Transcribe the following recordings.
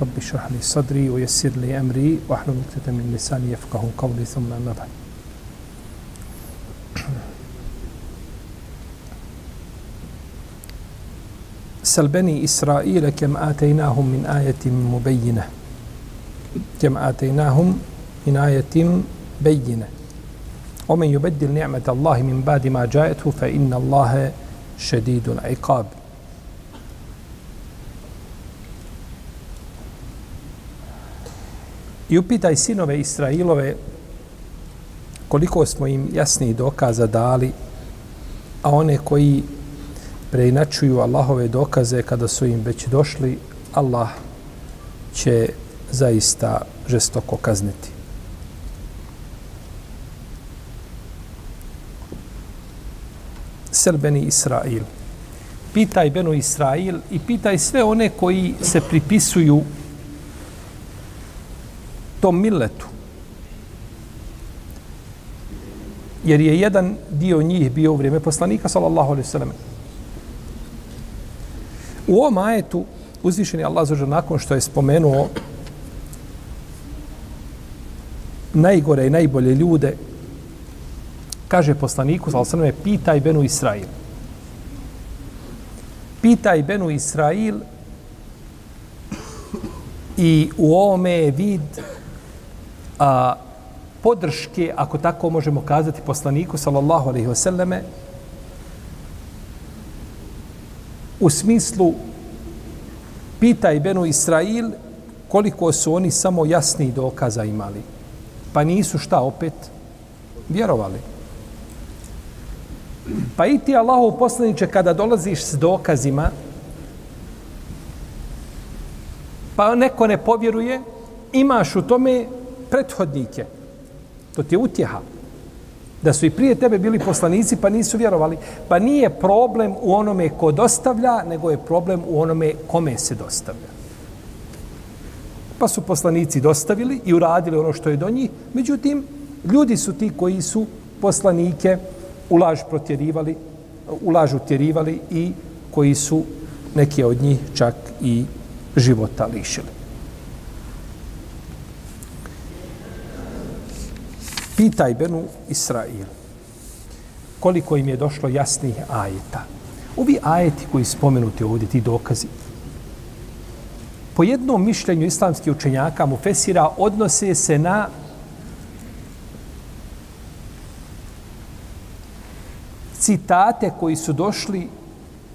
رب اشرح لي صدري ويسر لي أمري واحلل عقدة من لساني يفقه قولي ثم أما بعد. سل بني إسرائيل كم آتيناهم من آية مبينة. كم آتيناهم من آية بينة. ومن يبدل نعمة الله من بعد ما جاءته فإن الله شديد العقاب. I upitaj sinove Israilove koliko smo im jasni dokaza dali, a one koji preinačuju Allahove dokaze kada su im već došli, Allah će zaista žestoko kazniti. Selbeni Israil. Pitaj Benu Israil i pitaj sve one koji se pripisuju tom milletu. Jer je jedan dio njih bio u vrijeme poslanika, sallallahu alaihi sallam. U ovom ajetu uzvišen je Allah zađer nakon što je spomenuo najgore i najbolje ljude, kaže poslaniku, sallallahu alaihi sallam, pitaj Benu Israil. Pitaj Benu Israil i u ovome je vid a, podrške, ako tako možemo kazati, poslaniku, sallallahu alaihi wasallame, u smislu pitaj Benu Israil koliko su oni samo jasni dokaza imali. Pa nisu šta opet vjerovali. Pa i ti Allahov poslaniče kada dolaziš s dokazima, pa neko ne povjeruje, imaš u tome prethodnike. To ti je utjeha. Da su i prije tebe bili poslanici pa nisu vjerovali. Pa nije problem u onome ko dostavlja, nego je problem u onome kome se dostavlja. Pa su poslanici dostavili i uradili ono što je do njih. Međutim, ljudi su ti koji su poslanike u laž protjerivali, u laž utjerivali i koji su neki od njih čak i života lišili. Pitaj Benu Israil koliko im je došlo jasnih ajeta. Ovi ajeti koji spomenuti ovdje, ti dokazi, po jednom mišljenju islamskih učenjaka mu Fesira odnose se na citate koji su došli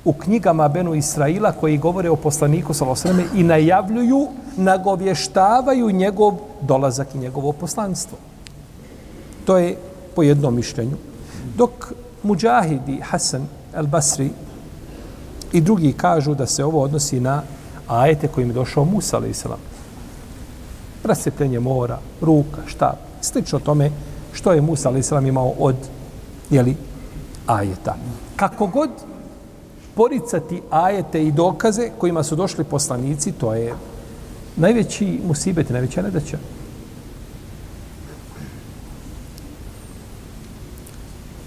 u knjigama Benu Israila koji govore o poslaniku Salosreme i najavljuju, nagovještavaju njegov dolazak i njegovo poslanstvo. To je po jednom mišljenju. Dok Mujahidi, Hasan El Basri i drugi kažu da se ovo odnosi na ajete kojim je došao Musa, a.s. Rasjepljenje mora, ruka, štab, slično tome što je Musa, a.s. imao od jeli, ajeta. Kako god poricati ajete i dokaze kojima su došli poslanici, to je najveći musibet, najveća nedaća.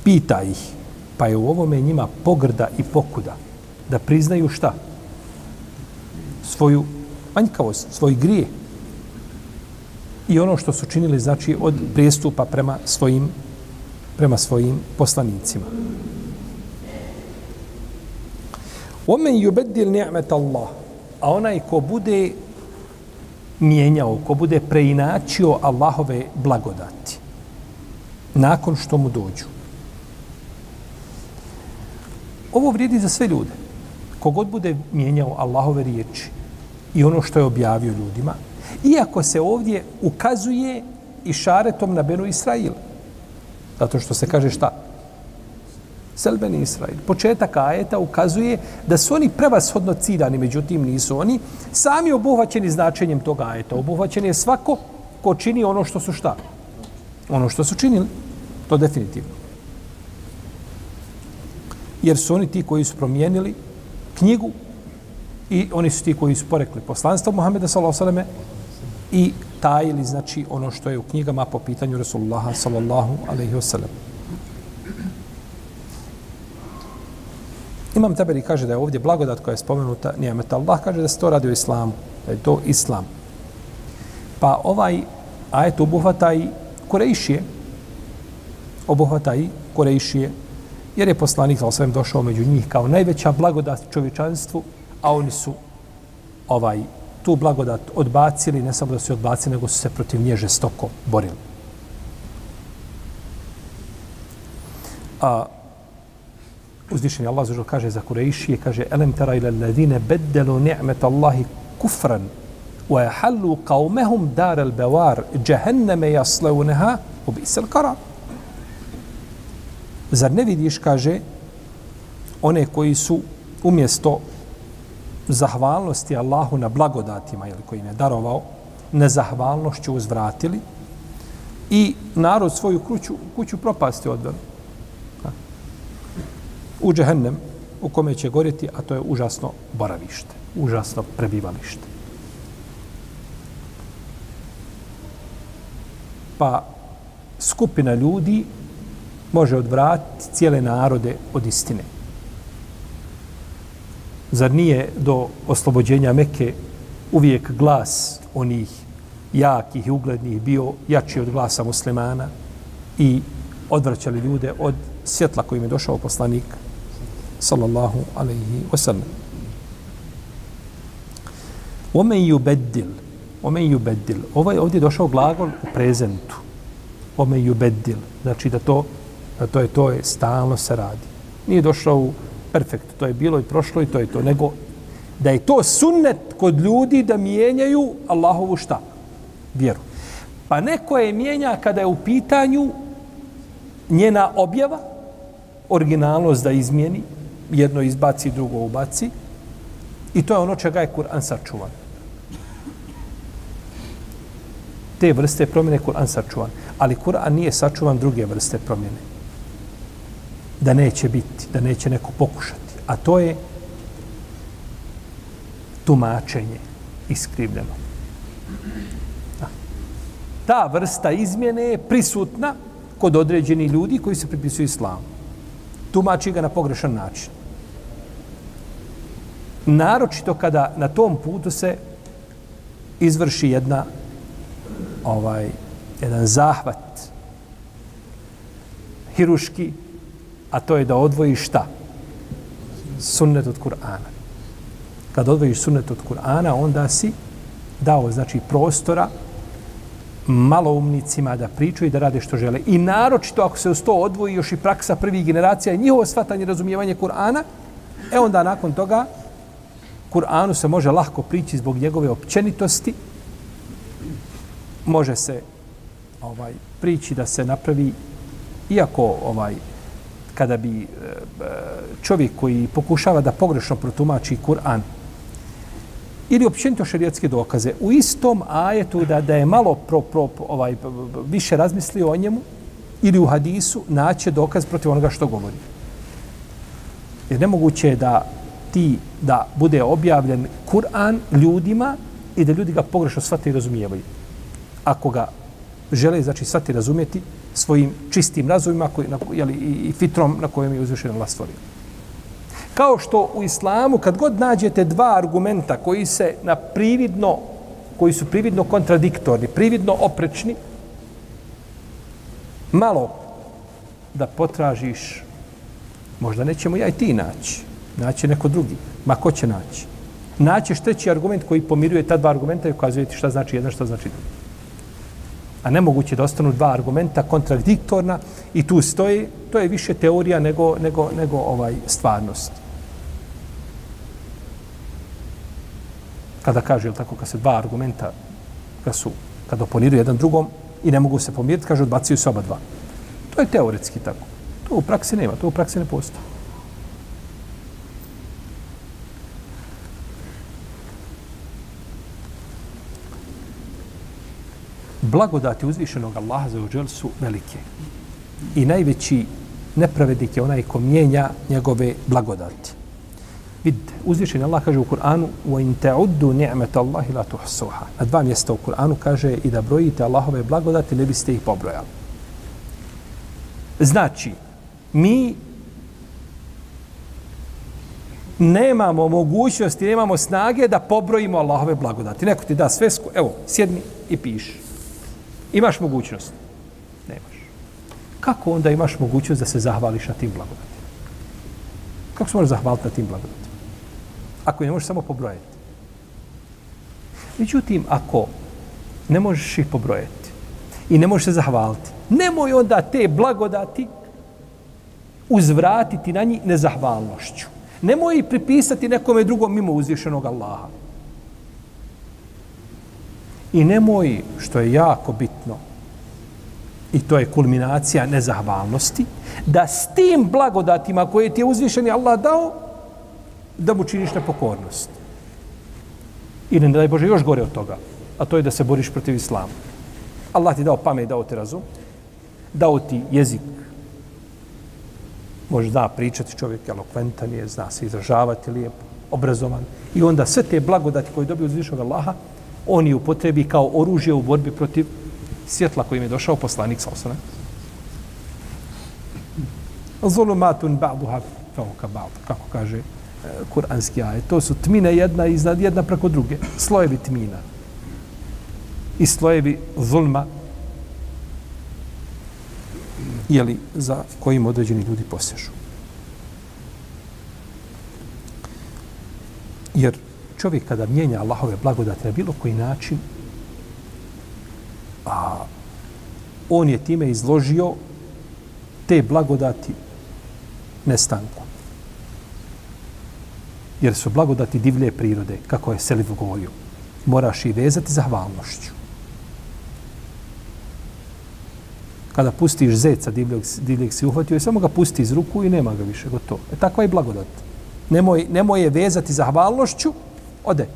Pita ih, pa je u ovome njima pogrda i pokuda da priznaju šta? Svoju manjkavost, svoj grije. I ono što su činili, znači, od prijestupa prema svojim, prema svojim poslanicima. Omen yubeddil ni'met Allah. A onaj ko bude mijenjao, ko bude preinačio Allahove blagodati nakon što mu dođu. Ovo vrijedi za sve ljude. Kogod bude mijenjao Allahove riječi i ono što je objavio ljudima, iako se ovdje ukazuje i šaretom na Benu Israil. Zato što se kaže šta? Selbeni Israil. Početak ajeta ukazuje da su oni prevashodno ciljani, međutim nisu oni sami obuhvaćeni značenjem toga ajeta. Obuhvaćen je svako ko čini ono što su šta? Ono što su činili. To definitivno. Jer su oni ti koji su promijenili knjigu i oni su ti koji su porekli poslanstvo Muhammeda s.a.v. i tajili znači ono što je u knjigama po pitanju Rasulullaha sallallahu alaihi wasallam. Imam Taberi kaže da je ovdje blagodat koja je spomenuta nijemet. Allah kaže da se to radi u islamu, da je to islam. Pa ovaj ajet obuhvata i Korejšije, obuhvata i Korejšije, jer je poslanik sa osvijem došao među njih kao najveća blagodat čovječanstvu, a oni su ovaj tu blagodat odbacili, ne samo da su odbacili, nego su se protiv nje žestoko borili. A uzvišeni Allah zažel kaže za Kurejšije, kaže elem tera ila ladine beddelu ni'met Allahi kufran wa yahallu qawmahum dar al-bawar jahannama yaslawnaha wa bi'sal qarar Zar ne vidiš, kaže, one koji su umjesto zahvalnosti Allahu na blagodatima ili koji im je darovao, nezahvalnošću uzvratili i narod svoju kuću, kuću propasti odveli. U džehennem u kome će gorjeti, a to je užasno boravište, užasno prebivalište. Pa skupina ljudi može odvratiti cijele narode od istine. Zar nije do oslobođenja Mekke uvijek glas onih jakih i uglednih bio jači od glasa muslimana i odvraćali ljude od svjetla kojim je došao poslanik sallallahu alaihi wasallam. Omen ju beddil, omen ju beddil. Ovo je ovdje došao glagol u prezentu. Omen ju beddil. Znači da to, A to je to je stalno se radi. Nije došao u perfekt, to je bilo i prošlo i to je to, nego da je to sunnet kod ljudi da mijenjaju Allahovu šta? Vjeru. Pa neko je mijenja kada je u pitanju njena objava, originalnost da izmijeni, jedno izbaci, drugo ubaci, i to je ono čega je Kur'an sačuvan. Te vrste promjene Kur'an sačuvan. Ali Kur'an nije sačuvan druge vrste promjene da neće biti, da neće neko pokušati. A to je tumačenje iskrivljeno. Ta vrsta izmjene je prisutna kod određenih ljudi koji se pripisuju islamu. Tumači ga na pogrešan način. Naročito kada na tom putu se izvrši jedna ovaj jedan zahvat hiruški a to je da odvojiš šta? Sunnet od Kur'ana. Kad odvojiš sunnet od Kur'ana, onda si dao, znači, prostora maloumnicima da pričaju i da rade što žele. I naročito ako se uz to odvoji još i praksa prvih generacija i njihovo shvatanje i razumijevanje Kur'ana, e onda nakon toga Kur'anu se može lahko prići zbog njegove općenitosti. Može se ovaj prići da se napravi iako ovaj kada bi e, e, čovjek koji pokušava da pogrešno protumači Kur'an ili općenito šerijatske dokaze u istom ajetu da da je malo pro, pro, ovaj više razmislio o njemu ili u hadisu naće dokaz protiv onoga što govori. Jer nemoguće je da ti da bude objavljen Kur'an ljudima i da ljudi ga pogrešno shvate i razumijevaju. Ako ga žele znači shvati razumjeti, svojim čistim razumima koji, na, jeli, i, i fitrom na kojem je uzvišen Allah stvorio. Kao što u islamu, kad god nađete dva argumenta koji se na prividno, koji su prividno kontradiktorni, prividno oprečni, malo da potražiš, možda nećemo ja i ti naći, naći neko drugi, ma ko će naći. Naćeš treći argument koji pomiruje ta dva argumenta i ukazuje ti šta znači jedan, šta znači drugi a nemoguće da ostanu dva argumenta kontradiktorna i tu stoji, to je više teorija nego, nego, nego ovaj stvarnost. Kada kaže, tako, kad se dva argumenta, kad su, kad oponiraju jedan drugom i ne mogu se pomiriti, kaže, odbacuju se oba dva. To je teoretski tako. To u praksi nema, to u praksi ne postoji. blagodati uzvišenog Allaha za uđel su velike. I najveći nepravednik je onaj ko mijenja njegove blagodati. Vidite, uzvišen Allah kaže u Kur'anu وَإِن تَعُدُّ نِعْمَةَ اللَّهِ لَا تُحْسُوهَا Na dva mjesta u Kur'anu kaže i da brojite Allahove blagodati, ne biste ih pobrojali. Znači, mi nemamo mogućnosti, nemamo snage da pobrojimo Allahove blagodati. Neko ti da svesku, evo, sjedni i piši. Imaš mogućnost? Nemaš. Kako onda imaš mogućnost da se zahvališ na tim blagodatima? Kako se možeš zahvaliti na tim blagodatima? Ako ne možeš samo pobrojati. Međutim, ako ne možeš ih pobrojati i ne možeš se zahvaliti, nemoj onda te blagodati uzvratiti na njih nezahvalnošću. Nemoj ih pripisati nekome drugom mimo uzvišenog Allaha. I nemoj, što je jako bitno, i to je kulminacija nezahvalnosti, da s tim blagodatima koje ti je uzvišeni Allah dao, da mu činiš nepokornost. Ili ne daj Bože još gore od toga, a to je da se boriš protiv islama. Allah ti dao pamet, dao ti razum, dao ti jezik, može da pričati čovjek, elokventan je, zna se izražavati lijepo, obrazovan. I onda sve te blagodati koje dobio uzvišnog Allaha, oni upotrebi kao oružje u borbi protiv svjetla kojim je došao poslanik sa osana. Zulumatun ba'duha fauka ba'du, kako kaže e, kuranski ajet. To su tmine jedna iznad jedna preko druge. Slojevi tmina. I slojevi zulma jeli, za kojim određeni ljudi posežu. Jer čovjek kada mijenja Allahove blagodati na bilo koji način, a on je time izložio te blagodati nestanku. Jer su blagodati divlje prirode, kako je Selif govorio. Moraš i vezati zahvalnošću. Kada pustiš zeca divljeg, divljeg si uhvatio i samo ga pusti iz ruku i nema ga više, gotovo. E takva je blagodat. Nemoj, nemoj je vezati zahvalnošću, ode.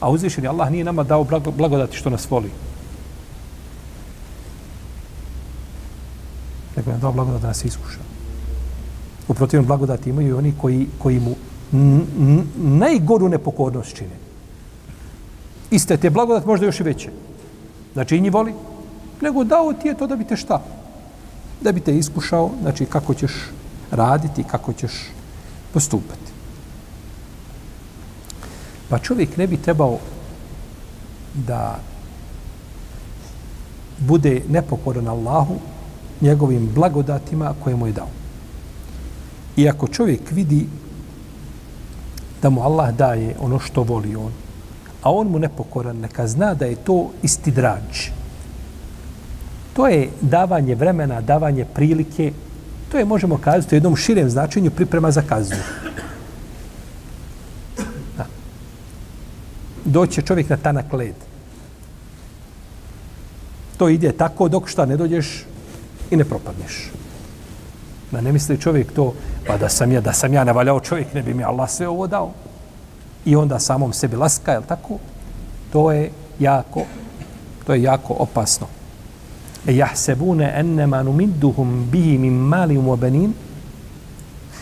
A uzvišeni Allah nije nama dao blagodati što nas voli. Nego nam dao blagodati da nas iskuša. U protivnom blagodati imaju i oni koji, koji mu najgoru nepokornost čine. Iste te blagodat možda još i veće. Znači i njih voli. Nego dao ti je to da bi te šta? Da bi te iskušao, znači kako ćeš raditi, kako ćeš postupati. Pa čovjek ne bi trebao da bude nepokoran Allahu njegovim blagodatima koje mu je dao. I ako čovjek vidi da mu Allah daje ono što voli on, a on mu nepokoran, neka zna da je to istidrađ. To je davanje vremena, davanje prilike, to je, možemo kazati, u jednom širem značenju priprema za kaznu. doće čovjek na tanak led. To ide tako dok šta ne dođeš i ne propadneš. Da ne misli čovjek to, pa da sam ja, da sam ja navaljao čovjek, ne bi mi Allah sve ovo dao. I onda samom sebi laska, je tako? To je jako, to je jako opasno. E jahsebune ennema numidduhum bihi min mali u mobenin,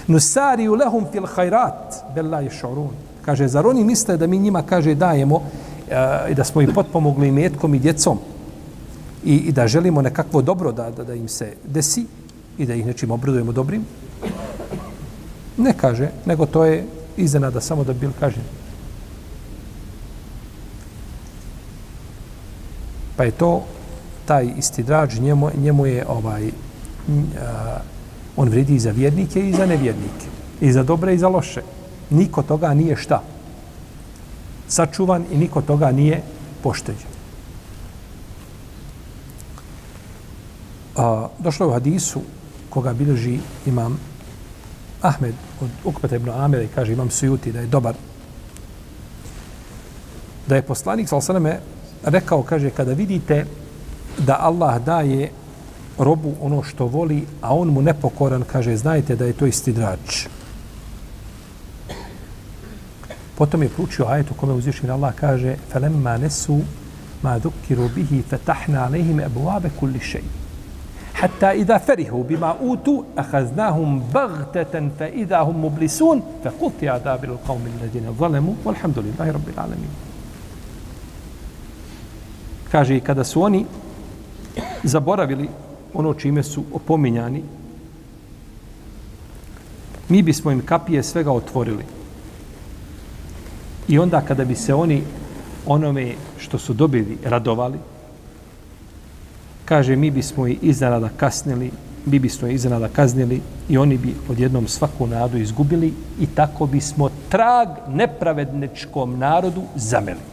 nusariju lehum fil hajrat, bella je šorun. Kaže, zar oni misle da mi njima, kaže, dajemo eh, i da smo ih potpomogli metkom i djecom i, i da želimo nekakvo dobro da, da, da im se desi i da ih nečim obradujemo dobrim? Ne kaže, nego to je iznenada samo da bil kaže Pa je to taj istidraž njemu, njemu je ovaj, uh, on vredi i za vjernike i za nevjernike. I za dobre i za loše niko toga nije šta? Sačuvan i niko toga nije pošteđen. A, došlo je u hadisu koga bilježi imam Ahmed od Ukpeta ibn Amira i kaže imam sujuti da je dobar. Da je poslanik Salasaleme rekao, kaže, kada vidite da Allah daje robu ono što voli, a on mu nepokoran, kaže, znajte da je to isti drač. Potom je proučio ajet u kome uzvišen Allah kaže فَلَمَّا نَسُوا مَا ذُكِّرُوا بِهِ فَتَحْنَا عَلَيْهِمْ أَبْوَابَ كُلِّ شَيْءٍ حتى إذا فرحوا بما أوتوا أخذناهم بغتة فإذا هم مبلسون فقطع دابر القوم الذين ظلموا والحمد لله رب العالمين kaže i kada su oni zaboravili ono čime su opominjani mi bismo im kapije svega otvorili i onda kada bi se oni onome što su dobili radovali kaže mi bismo i iznenada kasnili, mi bismo i iznenada kaznili i oni bi odjednom svaku nadu izgubili i tako bismo trag nepravedničkom narodu zameli.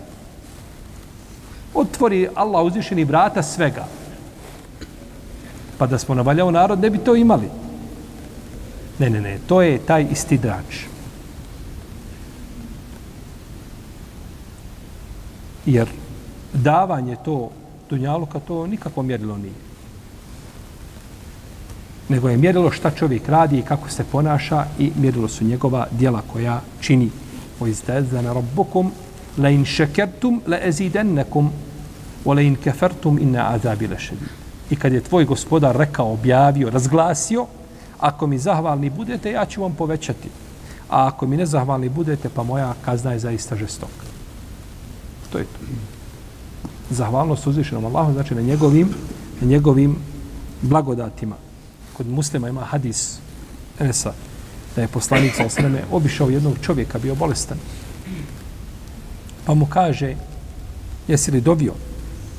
Otvori Allah uzvišeni vrata svega. Pa da smo navaljao narod, ne bi to imali. Ne, ne, ne, to je taj istidrač. Jer davanje to dunjaluka to nikako mjerilo nije. Nego je mjerilo šta čovjek radi i kako se ponaša i mjerilo su njegova dijela koja čini. O izdezana rabbukum la in šekertum la ezidennekum o la I kad je tvoj gospodar rekao, objavio, razglasio, ako mi zahvalni budete, ja ću vam povećati. A ako mi nezahvalni budete, pa moja kazna je zaista žestoka. To je to zahvalnost uzvišenom Allahu, znači na njegovim, na njegovim blagodatima. Kod muslima ima hadis Enesa, da je poslanik sa osreme obišao jednog čovjeka, bio bolestan. Pa mu kaže, jesi li dovio?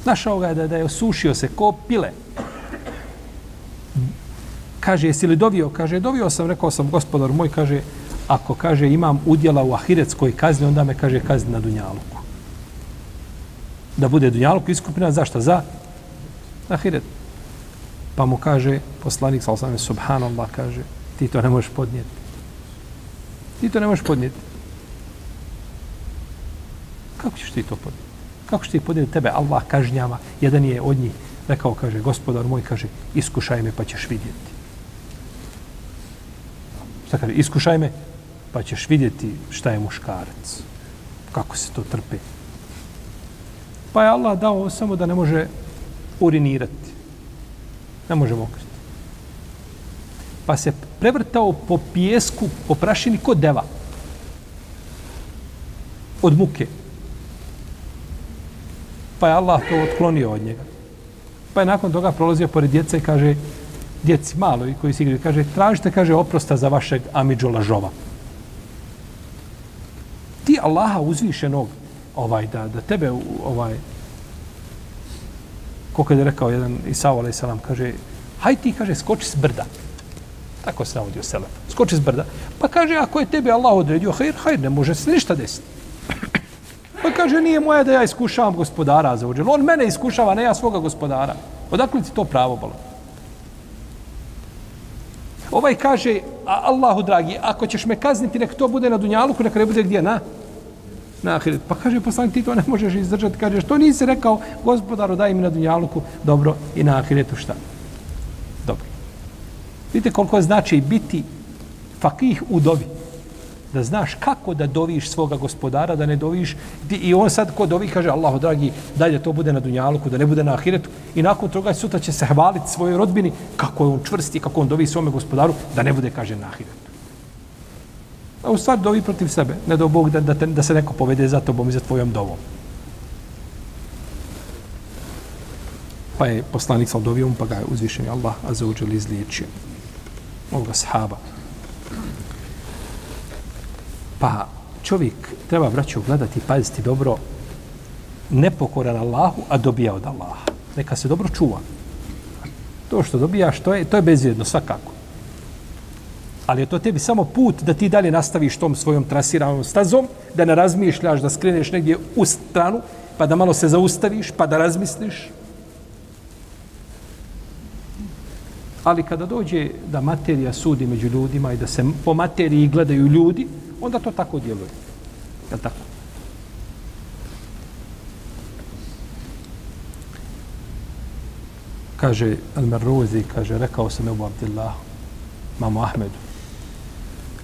Našao ga je da, da je osušio se ko pile. Kaže, jesi li dovio? Kaže, dovio sam, rekao sam, gospodar moj, kaže, ako kaže imam udjela u ahiretskoj kazni, onda me kaže kazni na Dunjaluku da bude dunjaluk iskupina, zašto? Za ahiret. Pa mu kaže, poslanik sal sam, subhanallah, kaže, ti to ne možeš podnijeti. Ti to ne možeš podnijeti. Kako ćeš ti to podnijeti? Kako što ti podijeli tebe? Allah kažnjava. Jedan je od njih rekao, kaže, gospodar moj, kaže, iskušaj me pa ćeš vidjeti. Šta kaže? Iskušaj me pa ćeš vidjeti šta je muškarac. Kako se to trpe. Pa je Allah dao samo da ne može urinirati. Ne može mokriti. Pa se prevrtao po pijesku, po prašini kod deva. Od muke. Pa je Allah to otklonio od njega. Pa je nakon toga prolazio pored djece i kaže, djeci malo i koji se igraju, kaže, tražite, kaže, oprosta za vašeg amidžo lažova. Ti Allaha uzvišenog, ovaj da da tebe ovaj kako je rekao jedan Isao, alaih selam kaže haj ti kaže skoči s brda tako se navodio Selef. skoči s brda pa kaže ako je tebe Allah odredio hajr hajr ne može se ništa desiti pa kaže nije moja da ja iskušavam gospodara za uđel on mene iskušava ne ja svoga gospodara odakle ti to pravo bolo Ovaj kaže, a Allahu dragi, ako ćeš me kazniti, nek to bude na Dunjaluku, nek ne bude gdje, na? na ahiret. Pa kaže poslanik ti to ne možeš izdržati. Kaže što nisi rekao gospodaru daj mi na dunjaluku dobro i na ahiretu šta? Dobro. Vidite koliko znači biti fakih u dobi. Da znaš kako da doviš svoga gospodara, da ne doviš. I on sad ko dovi kaže Allahu dragi daj da to bude na dunjaluku, da ne bude na ahiretu. I nakon toga sutra će se hvaliti svojoj rodbini kako je on čvrsti, kako on dovi svome gospodaru, da ne bude kaže na ahiretu. A u stvari dovi protiv sebe. Ne do Bog da, da, te, da se neko povede za tobom i za tvojom dovom. Pa je poslanik sal dovijom, pa ga je uzvišen Allah, a za uđeli izliječio. Ovoga sahaba. Pa čovjek treba vraću gledati, paziti dobro, nepokoran Allahu, a dobija od Allaha. Neka se dobro čuva. To što dobijaš, to je, to je bezvjedno, svakako ali je to tebi samo put da ti dalje nastaviš tom svojom trasiranom stazom, da ne razmišljaš, da skreneš negdje u stranu, pa da malo se zaustaviš, pa da razmisliš. Ali kada dođe da materija sudi među ljudima i da se po materiji gledaju ljudi, onda to tako djeluje. Je tako? Kaže Al-Marruzi, kaže, rekao sam Ebu Abdillah, mamu Ahmedu,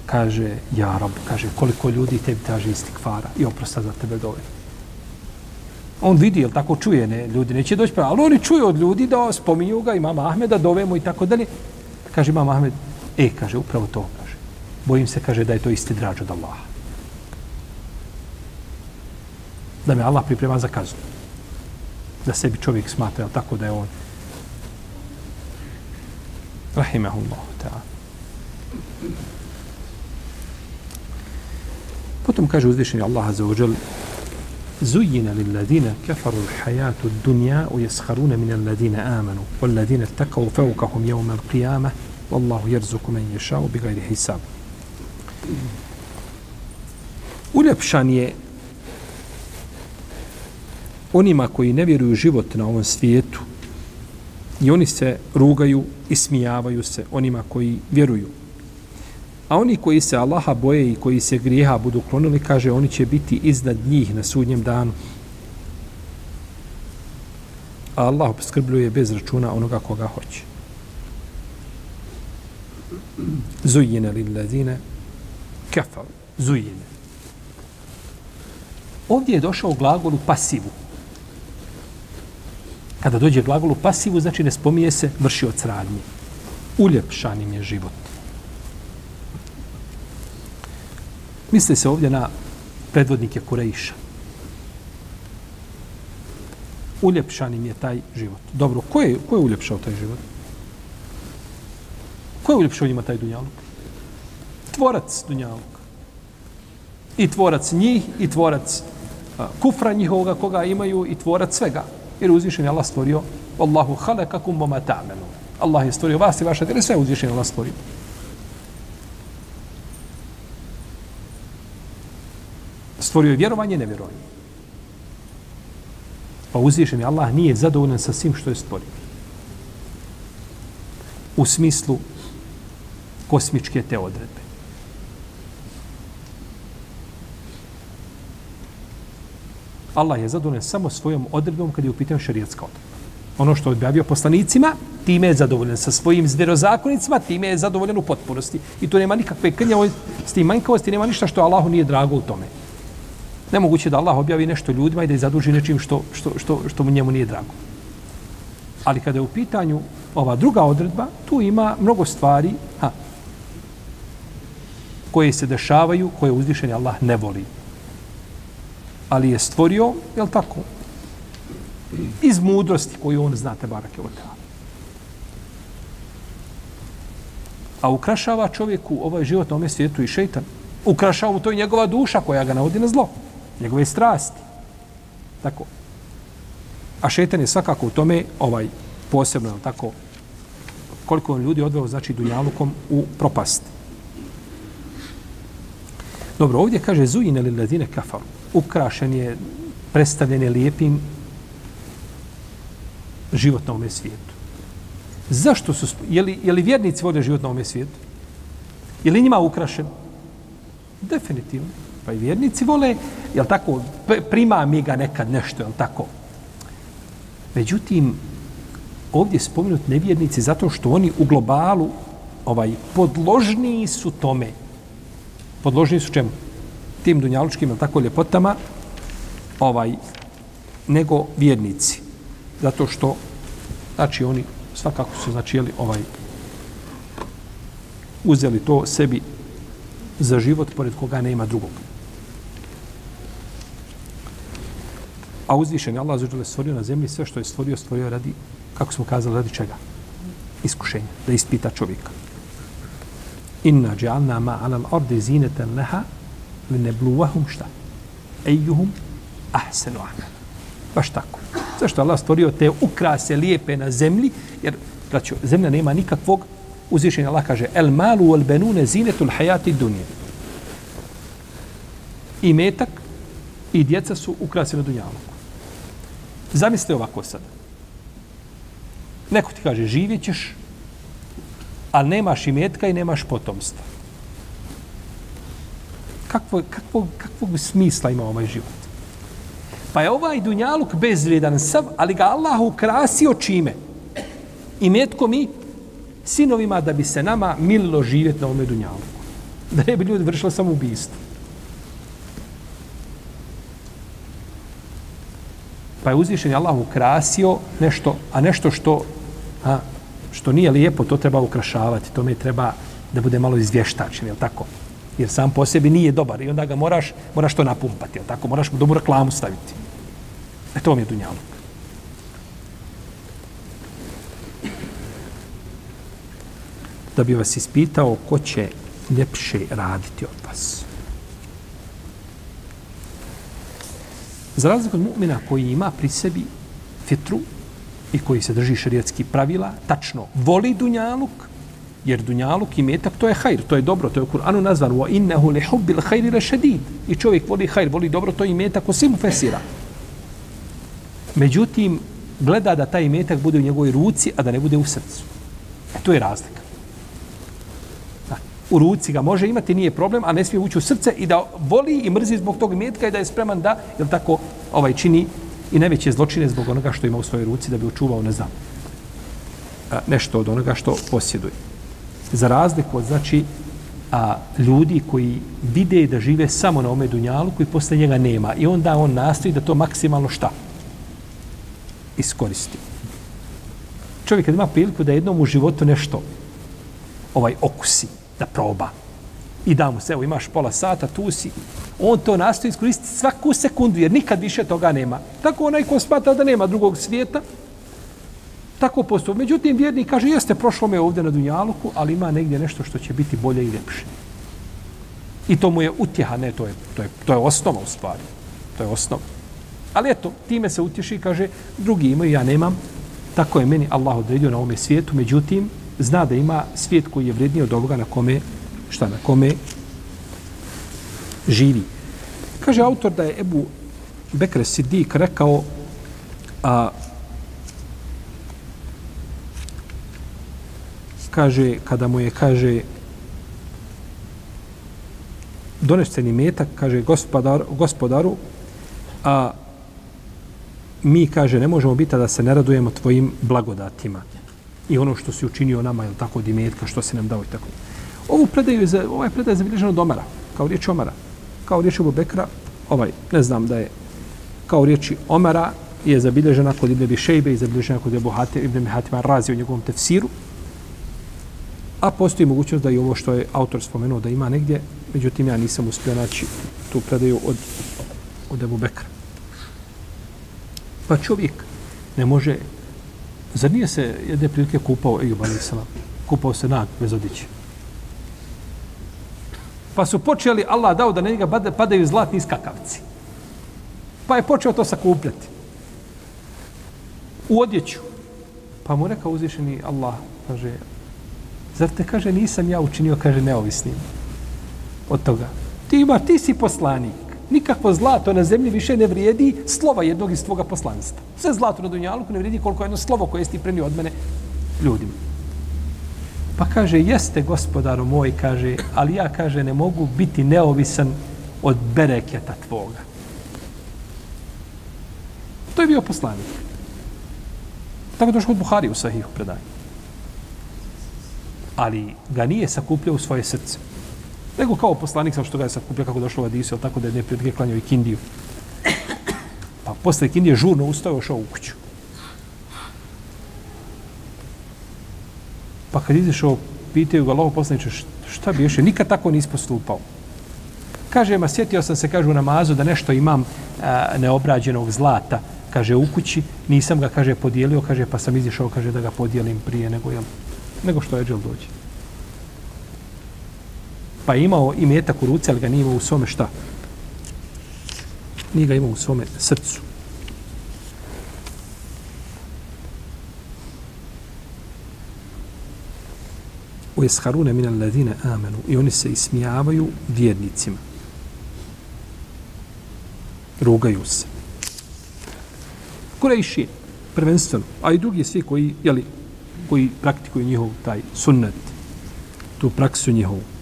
kaže, ja rab, kaže, koliko ljudi tebi traži istikvara i oprosta za tebe dove. On vidi, jel tako čuje, ne, ljudi neće doći pravi, ali oni čuju od ljudi da spominju ga, imama Ahmeda, dovemo i tako dalje. Kaže, imam Ahmed, e, kaže, upravo to, kaže. Bojim se, kaže, da je to isti drađ od Allaha. Da me Allah priprema za kaznu. Da sebi čovjek smatra, tako da je on. Rahimahullahu ta'ala. Potom kaže uzvišenje Allaha za ođel زين للذين كفروا الحياة الدنيا ويسخرون من الذين آمنوا والذين اتقوا فوقهم يوم القيامة والله يرزق من يشاء بغير حساب Uljepšan je onima koji ne vjeruju život na ovom svijetu i oni se rugaju i smijavaju se onima koji vjeruju. A oni koji se Allaha boje i koji se grijeha budu klonili, kaže, oni će biti iznad njih na sudnjem danu. A Allah obskrbljuje bez računa onoga koga hoće. Zujine lillazine Kefal, Zujine. Ovdje je došao glagol u pasivu. Kada dođe glagol u pasivu, znači ne spominje se vrši od sradnje. Uljepšanim je život. Misli se ovdje na predvodnike Kurejiša. Uljepšanim je taj život. Dobro, ko je, ko je uljepšao taj život? Ko je uljepšao njima taj dunjaluk? Tvorac dunjaluka. I tvorac njih, i tvorac a, kufra njihovoga koga imaju, i tvorac svega. Jer uzvišen je Allah stvorio Allahu halakakum vama ta'menu. Allah je stvorio vas i vaše, jer sve uzvišen je Allah stvorio. stvorio je vjerovanje i nevjerovanje. Pa uzvišen je Allah nije zadovoljan sa svim što je stvorio. U smislu kosmičke te odrede. Allah je zadovoljan samo svojom odredbom kad je u pitanju šarijatska odredba. Ono što je objavio poslanicima, time je zadovoljan sa svojim zverozakonicima, time je zadovoljan u potpunosti. I tu nema nikakve krnjavosti, manjkavosti, nema ništa što Allahu nije drago u tome. Nemoguće da Allah objavi nešto ljudima i da ih zaduži nečim što, što, što, što mu njemu nije drago. Ali kada je u pitanju ova druga odredba, tu ima mnogo stvari ha, koje se dešavaju, koje uzvišeni Allah ne voli. Ali je stvorio, je li tako, iz mudrosti koju on zna te barake od A ukrašava čovjeku ovaj život na ovom svijetu i šeitan. Ukrašava mu to i njegova duša koja ga navodi na zlo njegove strasti. Tako. A šeitan je svakako u tome ovaj posebno, tako, koliko on ljudi odveo, znači, dunjalukom u propast. Dobro, ovdje kaže Zujine li ladine kafaru. Ukrašen je, predstavljen je lijepim život na ovome svijetu. Zašto su, je li, je li vjernici vode život na ovome svijetu? Je li njima ukrašen? Definitivno. Pa i vjernici vole, jel tako, prima mi ga nekad nešto, jel tako. Međutim, ovdje spominut nevjernici zato što oni u globalu ovaj podložni su tome. Podložni su čemu? Tim dunjalučkim, ili tako, ljepotama, ovaj, nego vjernici. Zato što, znači, oni svakako su, znači, jeli, ovaj, uzeli to sebi za život pored koga nema drugog. A uzvišen je Allah za stvorio na zemlji sve što je stvorio, stvorio radi, kako smo kazali, radi čega? Iskušenja, da ispita čovjeka. Inna džalna ma ala zinatan laha leha ne šta? Ejuhum ahsenu amen. Baš tako. Zašto Allah stvorio te ukrase lijepe na zemlji? Jer, braćo, zemlja nema nikakvog uzvišenja. Allah kaže, el malu wal benune zinetul hajati dunje. I metak i djeca su ukrasili na dunjalu. Zamislite ovako sad. Neko ti kaže, živjet ćeš, ali nemaš imetka i nemaš potomstva. Kakvo, kakvo, kakvog smisla ima ovaj život? Pa je ovaj dunjaluk bezvrijedan sav, ali ga Allah ukrasio čime? Imetkom i sinovima da bi se nama mililo živjeti na ovome dunjaluku. Da ne bi ljudi vršili samo ubijstvo. Pa je uzvišen Allah ukrasio nešto, a nešto što, a, što nije lijepo, to treba ukrašavati. tome treba da bude malo izvještačen, je tako? Jer sam po sebi nije dobar i onda ga moraš, moraš to napumpati, jel tako? Moraš mu dobru reklamu staviti. E to mi je dunjaluk. Da bi vas ispitao ko će ljepše raditi od vas. Za razliku od mu'mina koji ima pri sebi fitru i koji se drži šarijatskih pravila, tačno voli dunjaluk, jer dunjaluk i metak to je hajr, to je dobro, to je u Kur'anu nazvan wa innahu li hubbil hajri la. I čovjek voli hajr, voli dobro, to je metak, ko fesira. Međutim, gleda da taj metak bude u njegovoj ruci, a da ne bude u srcu. E, to je razlika. U ruci ga može imati, nije problem, a ne smije ući u srce i da voli i mrzi zbog tog metka i da je spreman da, jel tako, ovaj čini i najveće zločine zbog onoga što ima u svojoj ruci da bi očuvao, ne znam, nešto od onoga što posjeduje. Za razliku od, znači, a, ljudi koji vide da žive samo na ome dunjalu koji posle njega nema i onda on nastoji da to maksimalno šta? Iskoristi. Čovjek kad ima priliku da jednom u životu nešto ovaj okusi, da proba i da mu se, evo imaš pola sata, tu si, on to nastoji iskoristiti svaku sekundu, jer nikad više toga nema. Tako onaj ko smatra da nema drugog svijeta, tako postup. Međutim, vjernik kaže, jeste, prošlo me ovdje na Dunjaluku, ali ima negdje nešto što će biti bolje i ljepše. I to mu je utjeha, ne, to je, to je, to je osnova u stvari. To je osnova. Ali eto, time se utješi, kaže, drugi imaju, ja nemam. Tako je meni Allah odredio na ovome svijetu, međutim, zna da ima svijet koji je vredniji od ovoga na kome, šta, na kome živi. Kaže autor da je Ebu Bekre Siddiq rekao a, kaže, kada mu je, kaže, doneseni metak, kaže, gospodar, gospodaru, a mi, kaže, ne možemo biti da se ne radujemo tvojim blagodatima i ono što si učinio nama, je tako, od imetka, što si nam dao i tako. Ovu predaju je, za, ovaj predaj je zabilježeno od Omara, kao riječ Omara. Kao riječ Ebu Bekra, ovaj, ne znam da je, kao riječi Omara je zabilježena kod Ibn Bišejbe i zabilježena kod Ebu Hatim, Ibn Hatima Razi u njegovom tefsiru. A postoji mogućnost da i ovo što je autor spomenuo da ima negdje, međutim ja nisam uspio naći tu predaju od, od Ebu Bekra. Pa čovjek ne može Zar nije se jedne prilike kupao Ejub a.s. Kupao se nag bez odiće. Pa su počeli, Allah dao da na njega padaju zlatni skakavci. Pa je počeo to sakupljati. U odjeću. Pa mu rekao uzvišeni Allah, kaže, zar te, kaže, nisam ja učinio, kaže, neovisnim od toga. Ti ima, ti si poslanik nikakvo zlato na zemlji više ne vrijedi slova jednog iz tvoga poslanstva. Sve zlato na Dunjaluku ne vrijedi koliko jedno slovo koje si prenio od mene ljudima. Pa kaže, jeste gospodaru moj, kaže, ali ja, kaže, ne mogu biti neovisan od bereketa tvoga. To je bio poslanik. Tako došlo od Buhari u sahihu predanju. Ali ga nije sakupljao u svoje srce nego kao poslanik sam što ga je sakupljao kako došlo u Adisu, tako da je neprijatelj klanjao i kindiju. Pa posle kindije žurno ustao šao u kuću. Pa kad izišao, pitaju ga lovo poslaniče, šta bi još? Nikad tako nisi postupao. Kaže, ma sjetio sam se, kaže u namazu, da nešto imam a, neobrađenog zlata, kaže, u kući, nisam ga, kaže, podijelio, kaže, pa sam izišao, kaže, da ga podijelim prije nego, jel, nego što je džel dođe pa je imao i metak u ruci, ali ga nije imao u svome šta? Nije ga imao u svome srcu. U esharune min alladine amenu i oni se ismijavaju vjernicima. Rugaju se. Kurejši, prvenstveno, a i drugi svi koji, jeli, koji praktikuju njihov taj sunnet, tu praksu njihovu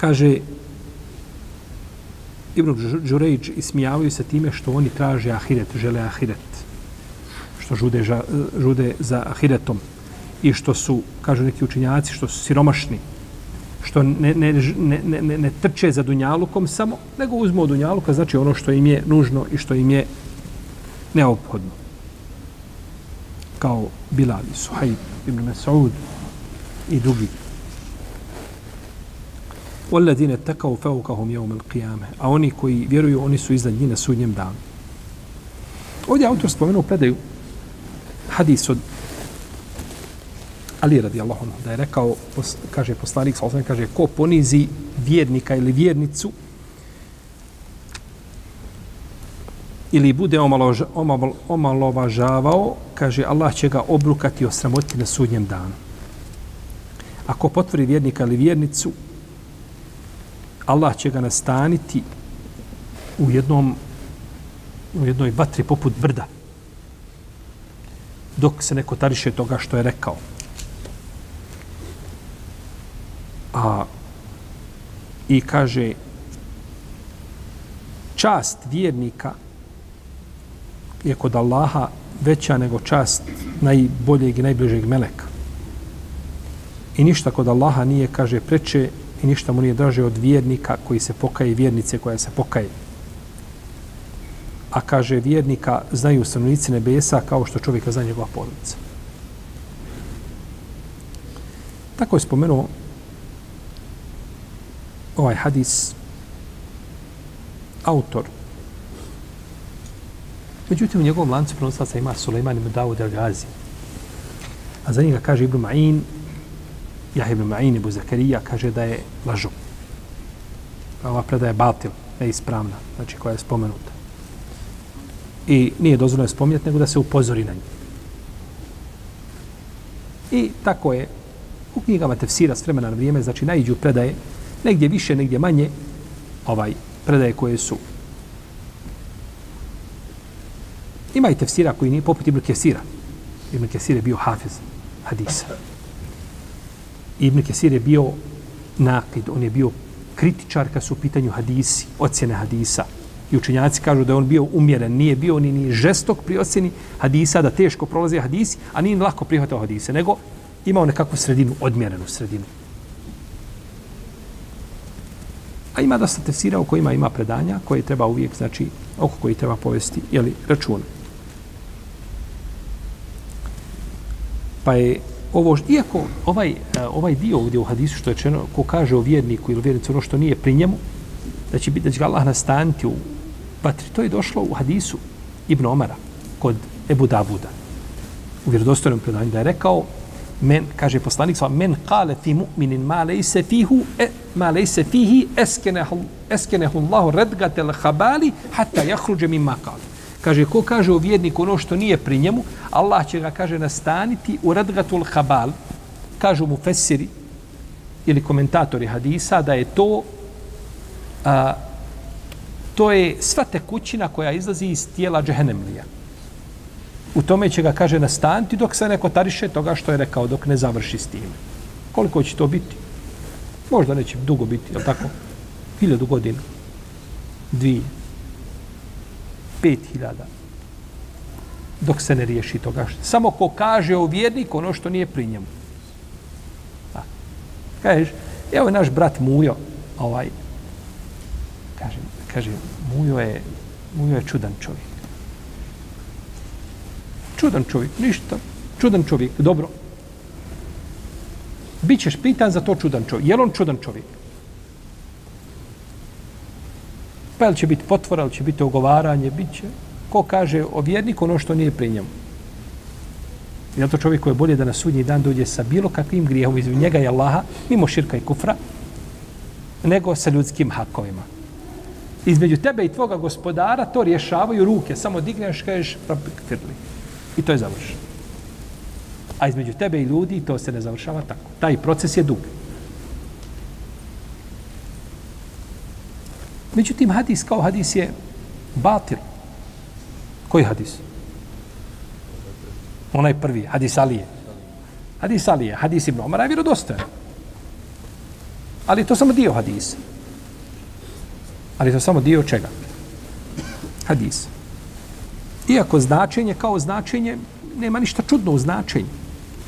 kaže Ibn Đurejđ ismijavaju se time što oni traže ahiret, žele ahiret. Što žude, ža, žude za ahiretom. I što su, kažu neki učinjaci, što su siromašni. što ne, ne, ne, ne, ne, ne trče za dunjalukom samo, nego uzmu od dunjaluka, znači ono što im je nužno i što im je neophodno Kao Bilal i Suhajb, Ibn Mas'ud i drugi. وَالَّذِينَ تَكَوْ فَوْكَهُمْ يَوْمَ الْقِيَامَ A oni koji vjeruju, oni su iznad njih na sudnjem danu. Ovdje autor spomenuo predaju hadis od Ali radijallahu anhu, da je rekao, kaže poslanik, sa osam, kaže, ko ponizi vjernika ili vjernicu, ili bude omalož, omal, omalovažavao, kaže, Allah će ga obrukati i osramotiti na sudnjem danu. Ako potvori vjernika ili vjernicu, Allah će ga nastaniti u jednom u jednoj vatri poput brda dok se neko tariše toga što je rekao. A i kaže čast vjernika je kod Allaha veća nego čast najboljeg i najbližeg meleka. I ništa kod Allaha nije, kaže, preče i ništa mu nije draže od vjernika koji se pokaje i vjernice koja se pokaje. A kaže, vjernika znaju stanovnici nebesa kao što čovjeka zna njegova porodica. Tako je spomenuo ovaj hadis autor. Međutim, u njegovom lancu prenoslaca ima Suleiman ibn Dawud al-Gazi. A za njega kaže Ibn Ma'in, Jahe ibn Ma'in ibn Zakarija, kaže da je lažo. Ova predaja je batil, ne ispravna, znači koja je spomenuta. I nije dozvoljeno spominjati, nego da se upozori na nju. I tako je u knjigama tefsira s vremena na vrijeme, znači najđu predaje negdje više, negdje manje, ovaj predaje koje su ima i tefsira koji nije poput Ibn Kesira. Ibn Kesir je bio hafiz hadisa. Ibn Kesir je bio nakid, on je bio kritičar kad su u pitanju hadisi, ocjene hadisa. I učenjaci kažu da je on bio umjeren, nije bio ni, ni žestok pri ocjeni hadisa, da teško prolaze hadisi, a nije lako prihvatao hadise, nego imao nekakvu sredinu, odmjerenu sredinu. A ima dosta tefsira u kojima ima predanja koje treba uvijek, znači, oko koji treba povesti, jeli, račun. Pa je ovo, iako ovaj, e, ovaj dio ovdje u hadisu što je čeno, ko kaže o vjerniku ili vjernicu ono što nije pri njemu, da će, biti, da će ga Allah nastaniti u vatri, to je došlo u hadisu Ibn Omara kod Ebu Davuda. u vjerodostojnom predanju da je rekao men, kaže poslanik sva, men kale fi mu'minin ma lejse fihu, e, ma lejse fihi, eskenehu, eskenehu Allahu redgatel habali, hatta jahruđe mimma kale. Kaže, ko kaže o vjedniku ono što nije pri njemu, Allah će ga, kaže, nastaniti u radgatul habal, kažu mu fesiri ili komentatori hadisa, da je to a, to je sva tekućina koja izlazi iz tijela džehennemlija u tome će ga, kaže, nastaniti dok se neko tariše toga što je rekao, dok ne završi s tim. Koliko će to biti? Možda neće dugo biti, je tako? Hiljadu godina. Dvije. Pet hiljada. Dok se ne riješi toga. Samo ko kaže o vjerniku ono što nije pri njemu. Da. Kažeš, evo je naš brat Mujo, ovaj, kaže, kaže, Mujo je, Mujo je čudan čovjek. Čudan čovjek, ništa. Čudan čovjek, dobro. Bićeš pitan za to čudan čovjek. Je on čudan čovjek? Pa će biti potvora, će biti ogovaranje, bit će. Ko kaže o vjerniku ono što nije pri njemu? Je to čovjek koji je bolje da na sudnji dan dođe sa bilo kakvim grijehom iz njega i Allaha, mimo širka i kufra, nego sa ljudskim hakovima. Između tebe i tvoga gospodara to rješavaju ruke. Samo digneš, kažeš, firli. I to je završeno. A između tebe i ljudi to se ne završava tako. Taj proces je dug. Međutim, hadis kao hadis je batil. Koji hadis? Onaj prvi, hadis Alije. Hadis Alije, hadis Ibn Omara je vjerodostojan. Ali to samo dio hadisa. Ali to samo dio čega? Hadis. Iako značenje kao značenje, nema ništa čudno u značenju.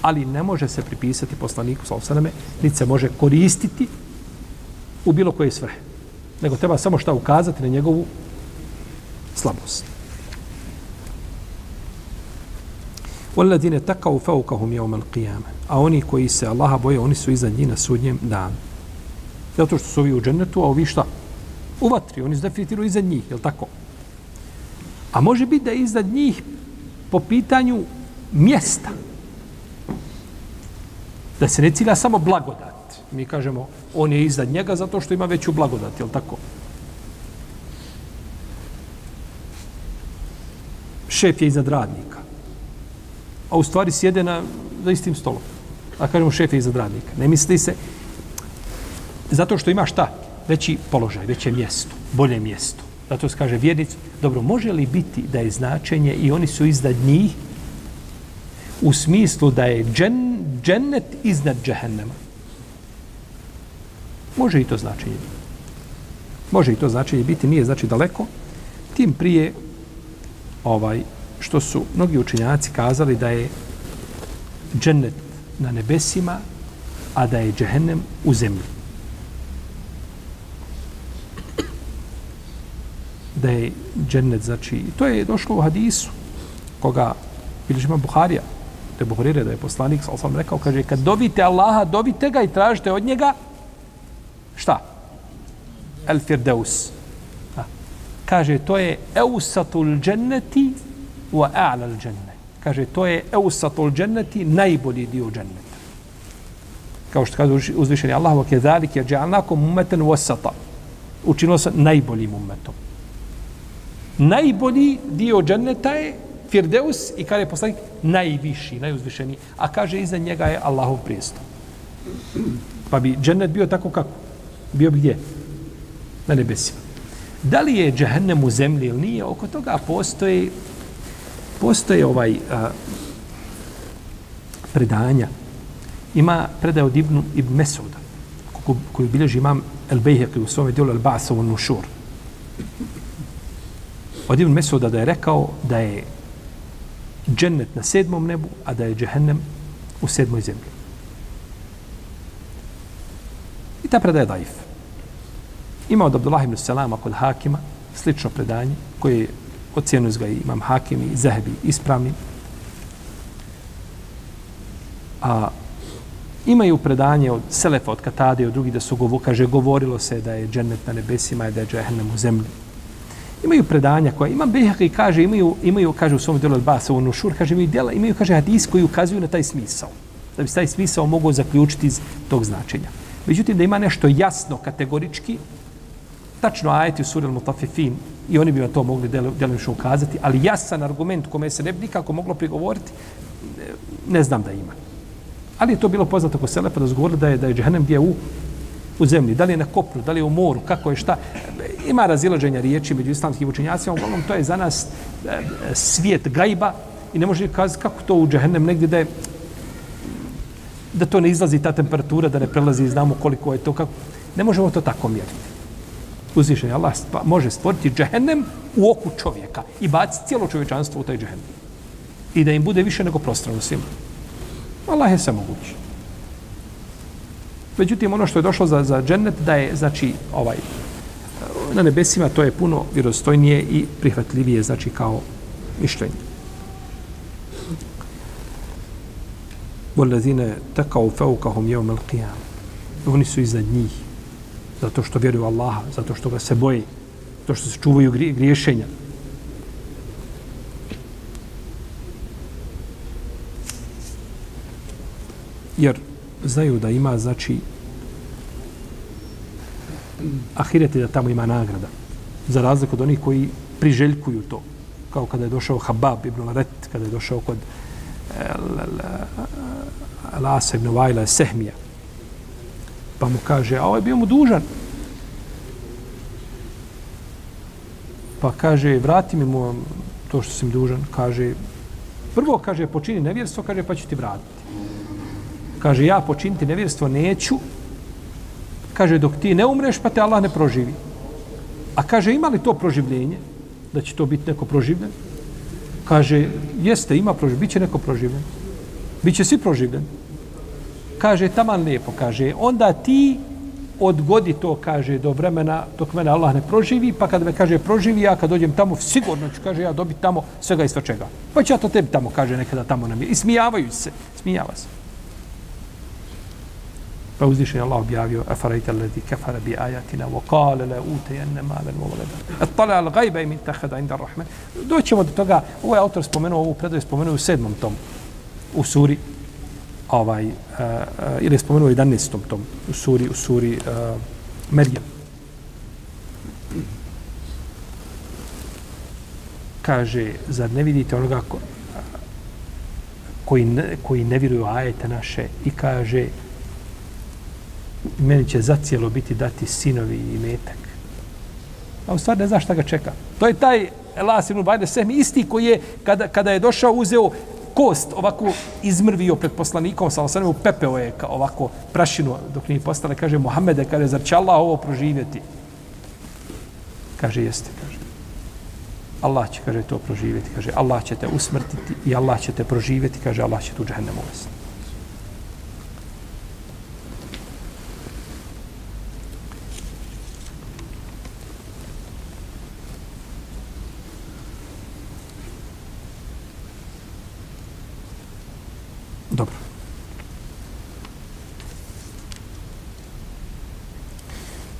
Ali ne može se pripisati poslaniku sa osaname, niti se može koristiti u bilo koje svrhe Nego treba samo šta ukazati na njegovu slabost. وَالَّذِينَ تَقَوْا فَوْكَهُمْ يَوْمَ الْقِيَامَ A oni koji se Allaha boje, oni su iza njih na sudnjem danu. Zato što su ovi u džennetu, a ovi šta? U vatri, oni su definitivno iza njih, je tako? A može biti da je iza njih po pitanju mjesta. Da se ne cilja samo blagodat. Mi kažemo, on je iznad njega zato što ima veću blagodat, je tako? Šef je iznad radnika. A u stvari sjede na, za istim stolom. A kažemo, šef je iznad radnika. Ne misli se, zato što ima šta? Veći položaj, veće mjesto, bolje mjesto. Zato se kaže vjernic, dobro, može li biti da je značenje i oni su iznad njih u smislu da je džen, džennet iznad džehennema? Može i to značenje biti. Može i to značenje biti, nije znači daleko. Tim prije ovaj što su mnogi učinjaci kazali da je džennet na nebesima, a da je džehennem u zemlji. Da je džennet, znači, to je došlo u hadisu, koga bilježima Buharija, te Buharire, da je poslanik, sal sam rekao, kaže, kad dobite Allaha, dobite ga i tražite od njega, šta? El Firdeus. Kaže, to je eusatul dženneti wa a'la al dženne. Kaže, to je eusatul dženneti, najbolji dio dženneta. Kao što kaže uzvišeni Allah, wa kedalik je dža'alnakom umeten wasata. Učinilo se najboljim umetom. Najbolji dio dženneta je Firdeus i kada je poslanik najviši, najuzvišeniji. A kaže, iza njega je Allahov prijestup. Pa bi džennet bio tako kako? Bio bi gdje? Na nebesima. Da li je džehennem u zemlji ili nije, oko toga postoji postoje ovaj a, predanja. Ima predaj od Ibnu, Ibn Mesuda, koju, bilježi imam El Bejheqi u svome dijelu El Ba'sa u Nušur. Od Ibn Mesuda da je rekao da je džennet na sedmom nebu, a da je džehennem u sedmoj zemlji. I ta predaja daif. Ima od Abdullah ibn Salama kod Hakima slično predanje koje je ocjenu ga i imam Hakim i Zahebi ispravni. A imaju predanje od Selefa, od Katade i od drugih da su govo, kaže, govorilo se da je džennet na nebesima i da je džehennem u zemlji. Imaju predanja koja, imam Behaki kaže, imaju, imaju, kaže u svom djelu od Basa, u Nušur, kaže, imaju, djela, imaju, kaže, hadis koji ukazuju na taj smisao. Da bi taj smisao mogao zaključiti iz tog značenja. Međutim, da ima nešto jasno, kategorički, tačno ajeti u suri al-Mutafifin i oni bi vam to mogli delimično ukazati, ali jasan argument kome se ne bi nikako moglo prigovoriti, ne znam da ima. Ali je to bilo poznato ko Selefa da zgovorili da je, da je džehennem gdje u, u zemlji, da li je na kopnu, da li je u moru, kako je šta. Ima razilaženja riječi među islamskim učenjacima, uglavnom to je za nas eh, svijet gajba i ne može kazati kako to u džehennem negdje da je da to ne izlazi ta temperatura, da ne prelazi, znamo koliko je to, kako. Ne možemo to tako mjeriti uzvišen je Allah pa može stvoriti džehennem u oku čovjeka i baciti cijelo čovječanstvo u taj džehennem. I da im bude više nego prostrano svima. Allah je sve mogući. Međutim, ono što je došlo za, za džennet, da je, znači, ovaj, na nebesima, to je puno vjerostojnije i prihvatljivije, znači, kao mišljenje. وَالَّذِينَ تَكَوْ فَوْكَهُمْ يَوْمَ الْقِيَامِ Oni su iznad njih zato što vjeruju Allaha, zato što ga se boje, zato što se čuvaju griješenja. Jer znaju da ima, znači, ahireti da tamo ima nagrada. Za razliku od onih koji priželjkuju to. Kao kada je došao Habab ibn Laret, kada je došao kod eh, Al-Asa ibn Vajla Sehmija pa mu kaže, a ovaj bio mu dužan. Pa kaže, vrati mi mu to što sam dužan. Kaže, prvo kaže, počini nevjerstvo, kaže, pa ću ti vratiti. Kaže, ja počiniti nevjerstvo neću. Kaže, dok ti ne umreš, pa te Allah ne proživi. A kaže, ima li to proživljenje? Da će to biti neko proživljen? Kaže, jeste, ima proživljenje, bit će neko proživljen. Biće svi proživljeni kaže taman lijepo, kaže, onda ti odgodi to, kaže, do vremena dok mene Allah ne proživi, pa kad me kaže proživi, ja kad dođem tamo, sigurno ću, kaže, ja dobiti tamo svega i svačega. Pa ću ja to tebi tamo, kaže, nekada tamo nam je. I smijavaju se, smijava se. Pa uzvišen je Allah objavio afarajte alladi kafara bi ajatina wa kale la ute jenne malen wa voleda. Attala al gajba imin min tahada inda rahman. Doćemo do toga, ovaj autor spomenuo, ovu predaju spomenuo u sedmom tom, u suri, ovaj, uh, ili je spomenuo 11. tom, u suri, u suri eh, uh, Merjem. Kaže, zar ne vidite onoga ko, koji, ne, koji ne vjeruju ajete naše i kaže, meni će zacijelo biti dati sinovi i metak. A u stvari ne zna šta ga čeka. To je taj Elas ibn Bajde Sehmi, isti koji je, kada, kada je došao, uzeo kost ovako izmrvio pred poslanikom, sa osanem u pepeo je kao ovako prašinu dok nije postane, kaže Mohamede, kaže, zar će Allah ovo proživjeti? Kaže, jeste, kaže. Allah će, kaže, to proživjeti, kaže, Allah će te usmrtiti i Allah će te proživjeti, kaže, Allah će tu džahennem uvesti.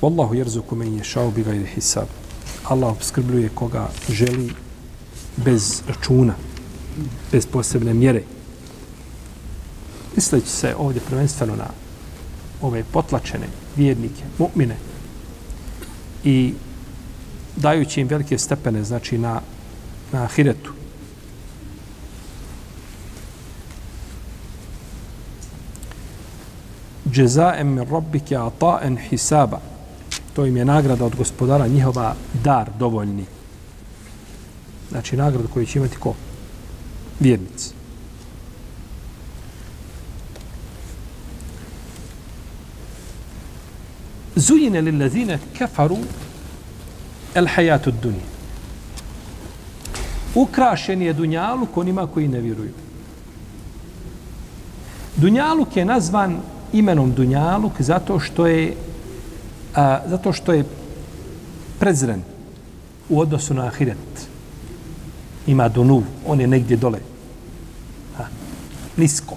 Wallahu jerzuku men ješao bi ga hisab. Allah obskrbljuje koga želi bez računa, bez posebne mjere. Misleći se ovdje prvenstveno na ove potlačene vjernike, mu'mine, i dajući im velike stepene, znači na, na ahiretu, džezaem min rabbike ata'en hisaba. To im je nagrada od gospodara njihova dar dovoljni. Znači nagradu koju će imati ko? Vjernici. Zujine li lezine kefaru el hajatu dunije. Ukrašen je Dunjaluk onima koji ne vjeruju. Dunjaluk je nazvan imenom Dunjaluk zato što je a, zato što je prezren u odnosu na Ahiret. Ima Dunu, on je negdje dole. Ha, nisko.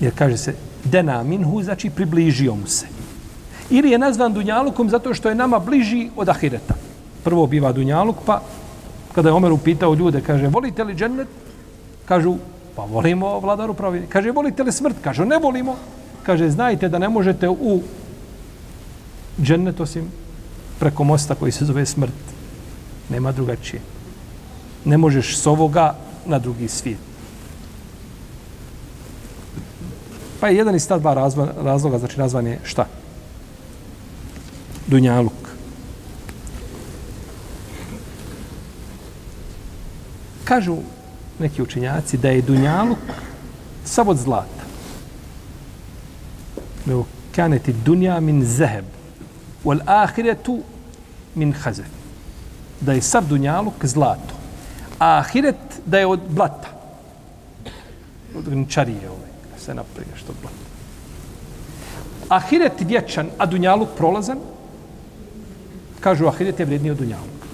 Jer kaže se Dena minhu, znači približio mu se. Ili je nazvan Dunjalukom zato što je nama bliži od Ahireta. Prvo biva Dunjaluk, pa kada je Omer upitao ljude, kaže, volite li džennet? Kažu, Pa volimo vladaru pravi. Kaže, volite li smrt? Kažu, ne volimo. Kaže, znajte da ne možete u džennet osim preko mosta koji se zove smrt. Nema drugačije. Ne možeš s ovoga na drugi svijet. Pa je jedan iz ta dva razloga, znači nazvan je šta? Dunjaluk. Kažu neki učenjaci da je dunjaluk sav od zlata. لو كانت الدنيا min ذهب wal من min. Da je sav dunjaluk zlato. A ahiret da je od blata. Od gničarije ovaj. Se naprije što blata. Ahiret vječan, a dunjaluk prolazan, kažu ahiret je vredniji od dunjaluka.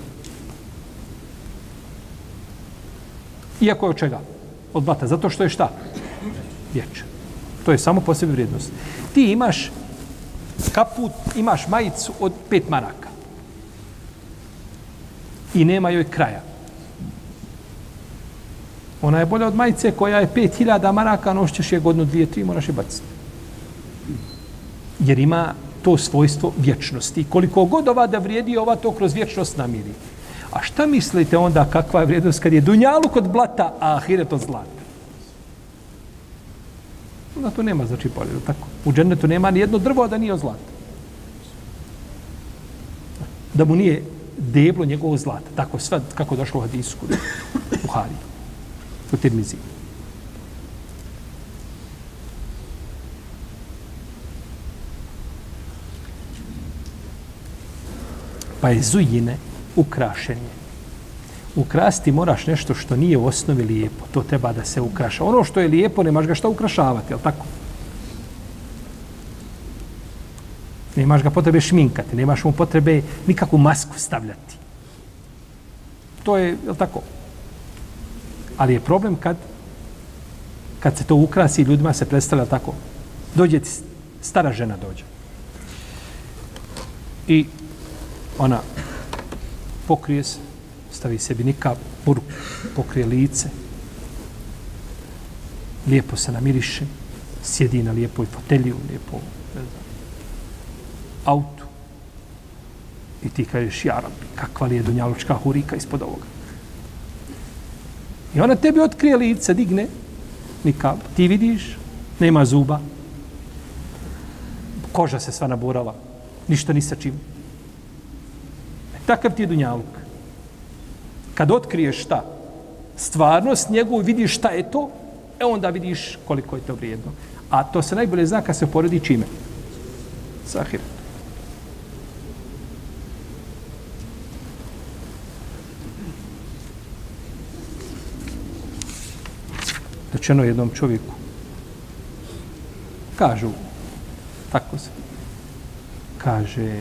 Iako je od čega? Od blata. Zato što je šta? Vječan. To je samo po sebi vrijednost. Ti imaš kaput, imaš majicu od pet maraka. I nema joj kraja. Ona je bolja od majice koja je pet hiljada maraka, nošćeš je godinu, dvije, tri, moraš je baciti. Jer ima to svojstvo vječnosti. Koliko god ova da vrijedi, ova to kroz vječnost namiri. A šta mislite onda kakva je vrijednost kad je dunjalu kod blata, a ahiret od zlata? Onda to nema znači polje, tako? U džennetu nema ni jedno drvo da nije od zlata. Da mu nije deblo njegovog zlata. Tako sve kako došlo u hadisku u Hari. U Tirmizi. Pa je zujine, ukrašenje. Ukrasti moraš nešto što nije u osnovi lijepo. To treba da se ukraša. Ono što je lijepo, nemaš ga šta ukrašavati, jel tako? Nemaš ga potrebe šminkati, nemaš mu potrebe nikakvu masku stavljati. To je, jel tako? Ali je problem kad kad se to ukrasi ljudima se predstavlja tako. Dođe ti stara žena dođe. I ona pokrije se, stavi sebi nikab, burku, pokrije lice, lijepo se namiriše, sjedi na lijepoj fotelju, lijepo ne znam, autu. I ti kažeš, ja rabbi, kakva li je dunjalučka hurika ispod ovoga. I ona tebi otkrije lice, digne, nikab, ti vidiš, nema zuba, koža se sva naburala, ništa ni sa čim. E, takav ti je dunjaluk. Kad otkriješ šta? Stvarnost njegovu vidiš šta je to, e onda vidiš koliko je to vrijedno. A to se najbolje zna kad se poredi čime? Sahir. Rečeno znači, jednom čovjeku. Kažu, tako se. Kaže,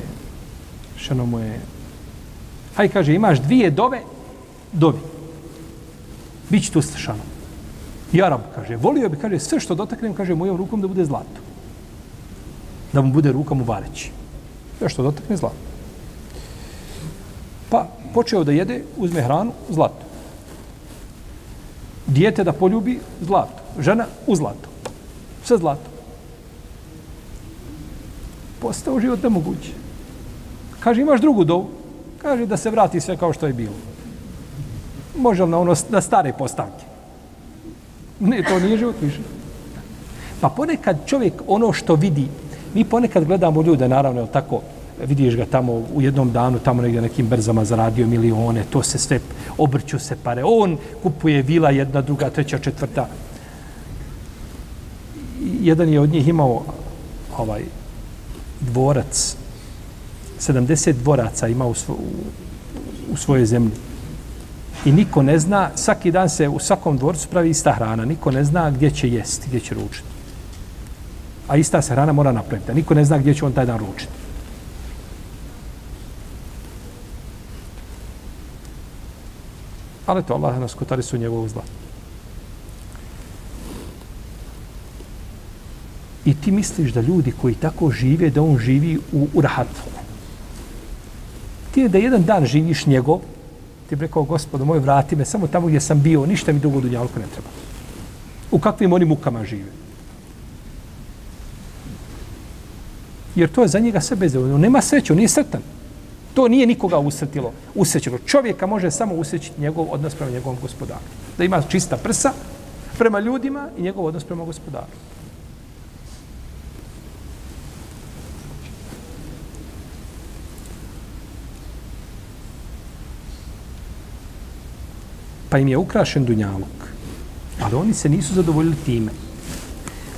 šano mu je, haj kaže, imaš dvije dove, dovi. Biće tu strašano. I Arab kaže, volio bi, kaže, sve što dotaknem, kaže, mojom rukom da bude zlato. Da mu bude ruka mu vareći. Sve što dotakne, zlato. Pa, počeo da jede, uzme hranu, zlato. Dijete da poljubi, zlato. Žena, u zlato. Sve zlato. Postao život nemoguće. Kaže, imaš drugu dovu? Kaže, da se vrati sve kao što je bilo. Može na, ono, na stare postavke. Ne, to nije život više. Pa ponekad čovjek ono što vidi, mi ponekad gledamo ljude, naravno, tako, vidiš ga tamo u jednom danu, tamo negdje nekim brzama zaradio milione, to se sve, obrću se pare. On kupuje vila jedna, druga, treća, četvrta. Jedan je od njih imao ovaj dvorac, 70 dvoraca ima u, svo, u, u svojoj zemlji. I niko ne zna, svaki dan se u svakom dvorcu pravi ista hrana. Niko ne zna gdje će jesti, gdje će ručiti. A ista se hrana mora napraviti. Niko ne zna gdje će on taj dan ručiti. Ali to Allah nas kotari su njegovog zla. I ti misliš da ljudi koji tako žive, da on živi u, u rahatlu. Ti je da jedan dan živiš njegov, ti bi rekao, gospodo moj, vrati me samo tamo gdje sam bio, ništa mi dugo dunjalko ne treba. U kakvim oni mukama žive. Jer to je za njega sve bezdevoljno. Nema sreću, nije sretan. To nije nikoga usretilo, usrećilo. Čovjeka može samo usrećiti njegov odnos prema njegovom gospodaru. Da ima čista prsa prema ljudima i njegov odnos prema gospodaru. Pa im je ukrašen dunjaluk. Ali oni se nisu zadovoljili time.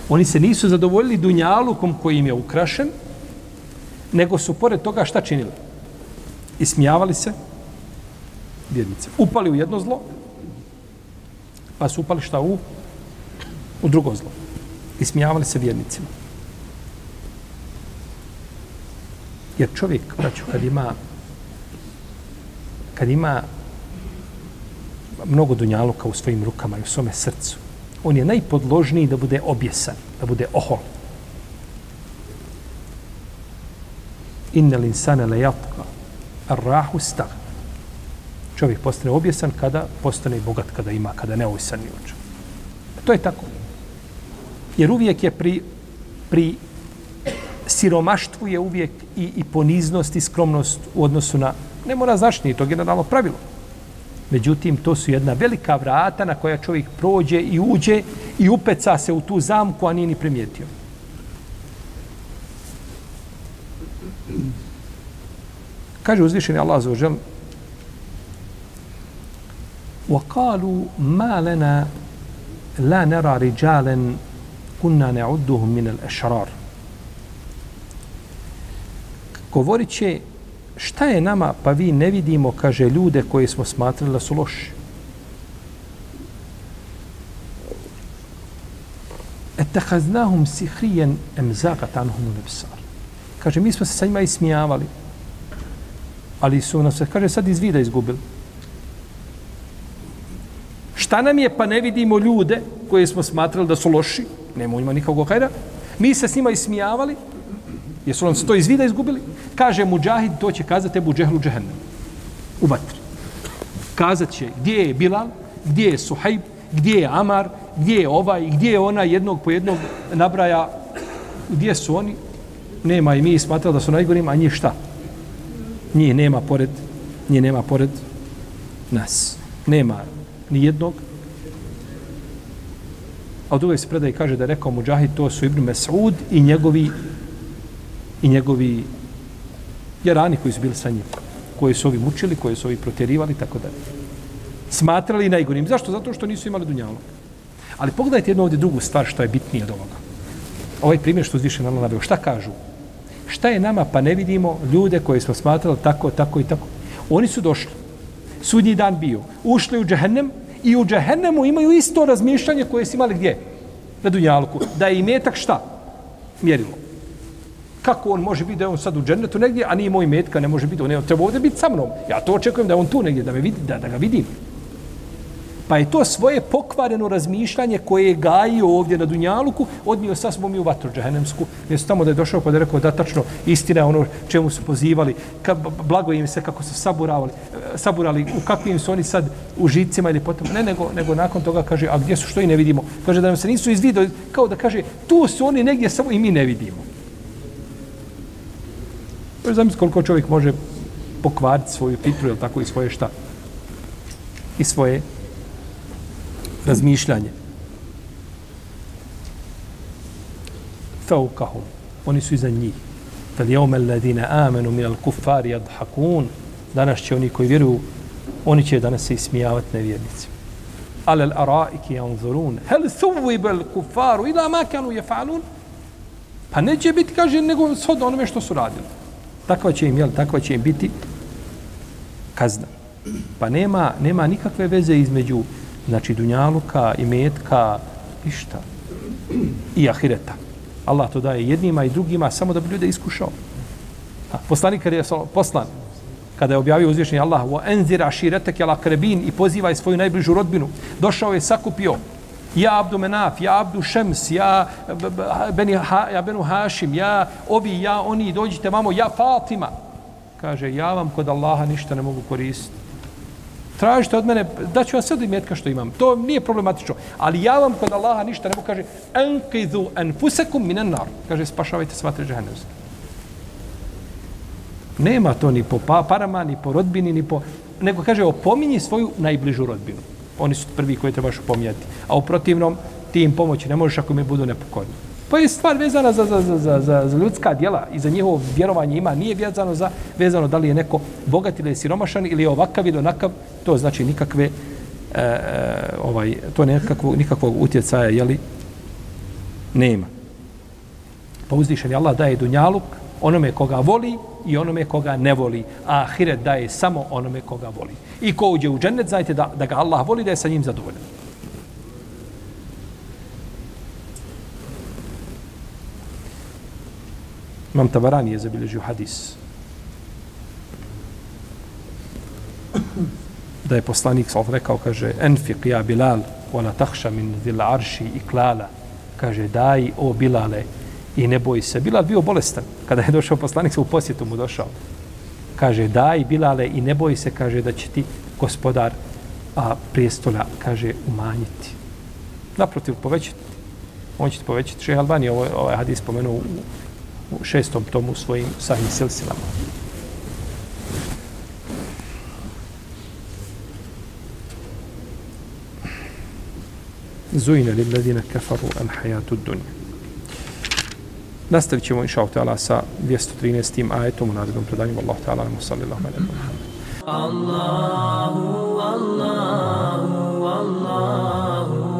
Oni se nisu zadovoljili dunjalukom koji im je ukrašen, nego su pored toga šta činili? Ismijavali se vjernice. Upali u jedno zlo, pa su upali šta u? U drugo zlo. Ismijavali se vjernicima. Jer čovjek, braću, kad ima kad ima mnogo dunjaluka u svojim rukama i u svome srcu. On je najpodložniji da bude objesan, da bude ohol. Inne linsane le jatka, arrahu stag. Čovjek postane objesan kada postane bogat, kada ima, kada ne ovisan ni. E, to je tako. Jer uvijek je pri, pri siromaštvu je uvijek i, i poniznost i skromnost u odnosu na, ne mora značiti, to je generalno pravilo. Međutim, to su jedna velika vrata na koja čovjek prođe i uđe i upeca se u tu zamku, a nije ni primijetio. Kaže uzvišeni Allah za ožel وقالوا ما لنا لا نرى رجالا كنا نعدهم من الأشرار govorit će šta je nama, pa vi ne vidimo, kaže, ljude koje smo smatrali da su loši. Etehaznahum sihrijen em zagat anhum nebsar. Kaže, mi smo se sa njima ismijavali. Ali su nas, kaže, sad iz vida izgubili. Šta nam je pa ne vidimo ljude koje smo smatrali da su loši, nema u njima nikakvog hajra, mi se s njima ismijavali, jesu nam se to iz vida izgubili, kaže Mujahid, to će kazati Ebu Džehlu Džehennem, u vatri. Kazat će gdje je Bilal, gdje je Suhajb, gdje je Amar, gdje je ovaj, gdje je ona jednog po jednog nabraja, gdje su oni, nema i mi smatrali da su najgorim, a njih šta? Njih nema pored, njih nema pored nas. Nema ni jednog. A u drugoj se predaj kaže da je rekao Mujahid, to su Ibn Mes'ud i njegovi i njegovi jarani koji su bili sa njim, koji su ovi mučili, koji su ovi protjerivali, tako da smatrali najgorim. Zašto? Zato što nisu imali dunjalog. Ali pogledajte jednu ovdje drugu stvar što je bitnije od ovoga. Ovaj primjer što uzviše nam naveo. Šta kažu? Šta je nama pa ne vidimo ljude koje smo smatrali tako, tako i tako? Oni su došli. Sudnji dan bio. Ušli u džehennem i u džehennemu imaju isto razmišljanje koje su imali gdje? Na dunjalku. Da je imetak šta? Mjerilo. Kako on može biti da je on sad u džennetu negdje, a nije moj metka, ne može biti, on je treba ovdje biti sa mnom. Ja to očekujem da je on tu negdje, da, me vidi, da, da ga vidim. Pa je to svoje pokvareno razmišljanje koje je gajio ovdje na Dunjaluku, odnio sa sobom i u vatru džahenemsku. Mjesto tamo da je došao pa da je rekao da tačno istina ono čemu su pozivali, ka, blago im se kako su saburavali, e, saburali, u kakvim su oni sad u žicima ili potom. Ne, nego, nego nakon toga kaže, a gdje su što i ne vidimo? Kaže da nam se nisu izvidili, kao da kaže, tu su oni negdje samo i mi ne vidimo. Pa Zamislite koliko čovjek može pokvariti svoju fitru, ili tako, i svoje šta? I svoje razmišljanje. Faukahum. Oni su iza njih. Fel jeume alladine amenu minal kufari adhakun. Danas će oni koji vjeruju, oni će danas se ismijavati nevjernici. Ale al araiki anzurun. Hel thuvib al kufaru ila ma kanu jefalun. Pa neće biti, kaže, nego shodno onome što su radili. Takva će im, jel, takva će im biti kazna. Pa nema, nema nikakve veze između znači dunjaluka i metka i šta i ahireta. Allah to daje jednima i drugima samo da bi ljude iskušao. A, poslanik kada je poslan kada je objavio uzvišenje Allah wa enzira širetek jala krebin i pozivaj svoju najbližu rodbinu došao je sakupio ja Abdu Menaf, ja Abdu Šems, ja, beni ha, ja Benu Hašim, ja ovi, ja oni, dođite mamo, ja Fatima. Kaže, ja vam kod Allaha ništa ne mogu koristiti tražite od mene, da ću vam sve imetka što imam. To nije problematično. Ali ja vam kod Allaha ništa ne mogu kaže enkizu enfusekum minan nar. Kaže, spašavajte sva tri džahenevske. Nema to ni po pa, parama, ni po rodbini, ni po... Nego kaže, opominji svoju najbližu rodbinu. Oni su prvi koji trebaš opominjati. A u protivnom, ti im pomoći ne možeš ako mi budu nepokorni. Pa je stvar vezana za, za, za, za, za, za ljudska djela i za njihovo vjerovanje ima. Nije vezano za vezano da li je neko bogat ili je siromašan ili je ovakav ili onakav. To znači nikakve e, e ovaj, to nekakvo, nikakvog utjecaja jeli, nema. Pa uzdišen je Allah daje dunjaluk onome koga voli i onome koga ne voli. A ahiret daje samo onome koga voli. I ko uđe u džennet, znajte da, da ga Allah voli, da je sa njim zadovoljan. Imam Tabarani je zabilježio hadis. Da je poslanik sa rekao, kaže, enfiq ja Bilal, wala tahša min zil arši i klala. Kaže, daj o Bilale i ne boji se. Bilal bio bolestan. Kada je došao poslanik, u posjetu mu došao. Kaže, daj Bilale i ne boji se, kaže, da će ti gospodar a, prijestolja, kaže, umanjiti. Naprotiv, povećati. On će ti povećati. Šeha Albani ovaj, ovaj hadis spomenuo u, u šestom tomu svojim sahih silsilama. Zujne li ledine kafaru al hajatu dunja. Nastavit ćemo inša Allah sa 213. ajetom u narednom predanju. Allah ta'ala, sallallahu alaihi wa sallam. Allahu, Allahu, Allahu,